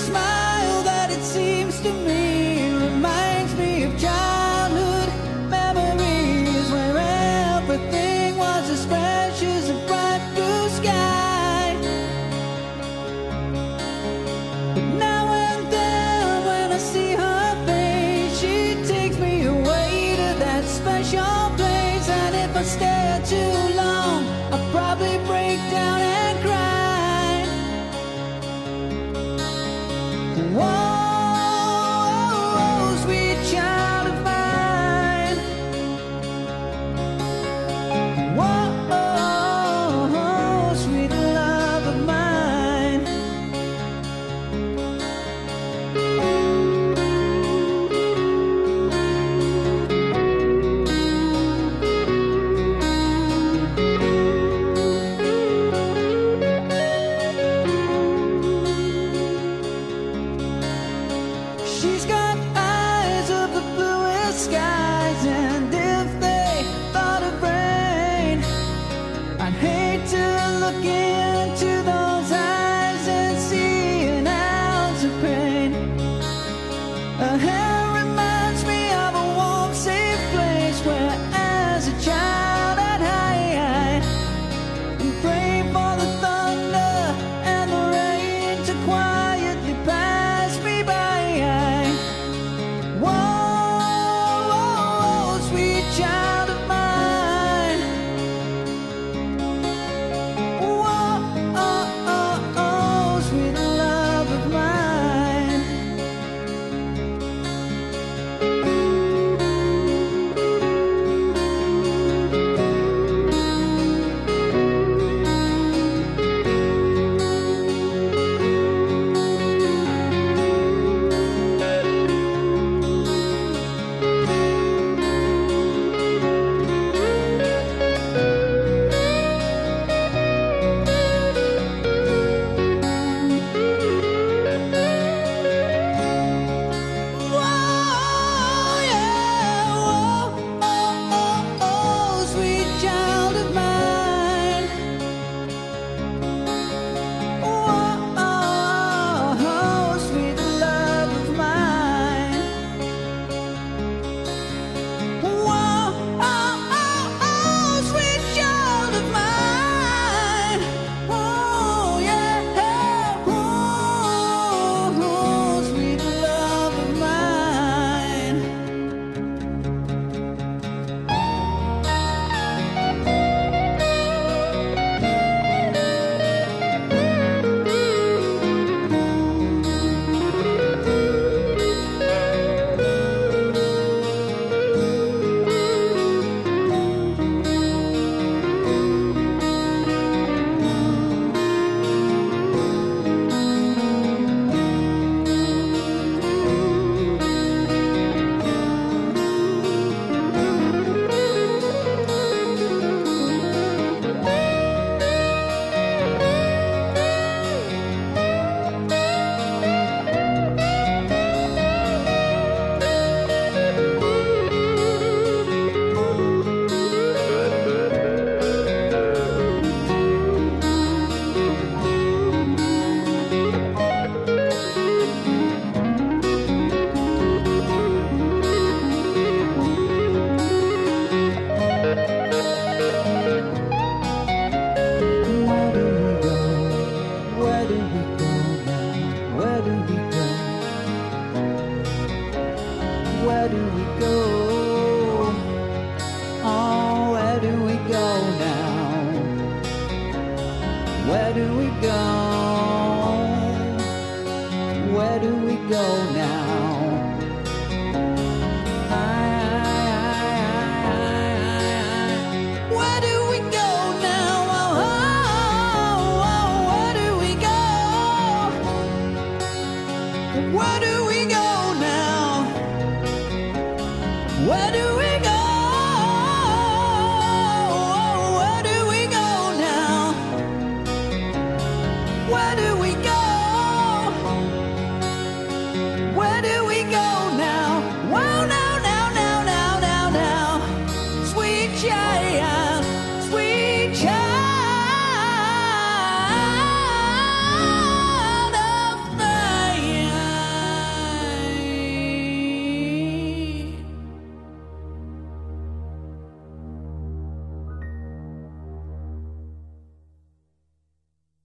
smile that it seems to me reminds me of childhood memories where everything was as fresh as a bright blue sky. But now and then when I see her face, she takes me away to that special place, and if I stare too long. What do we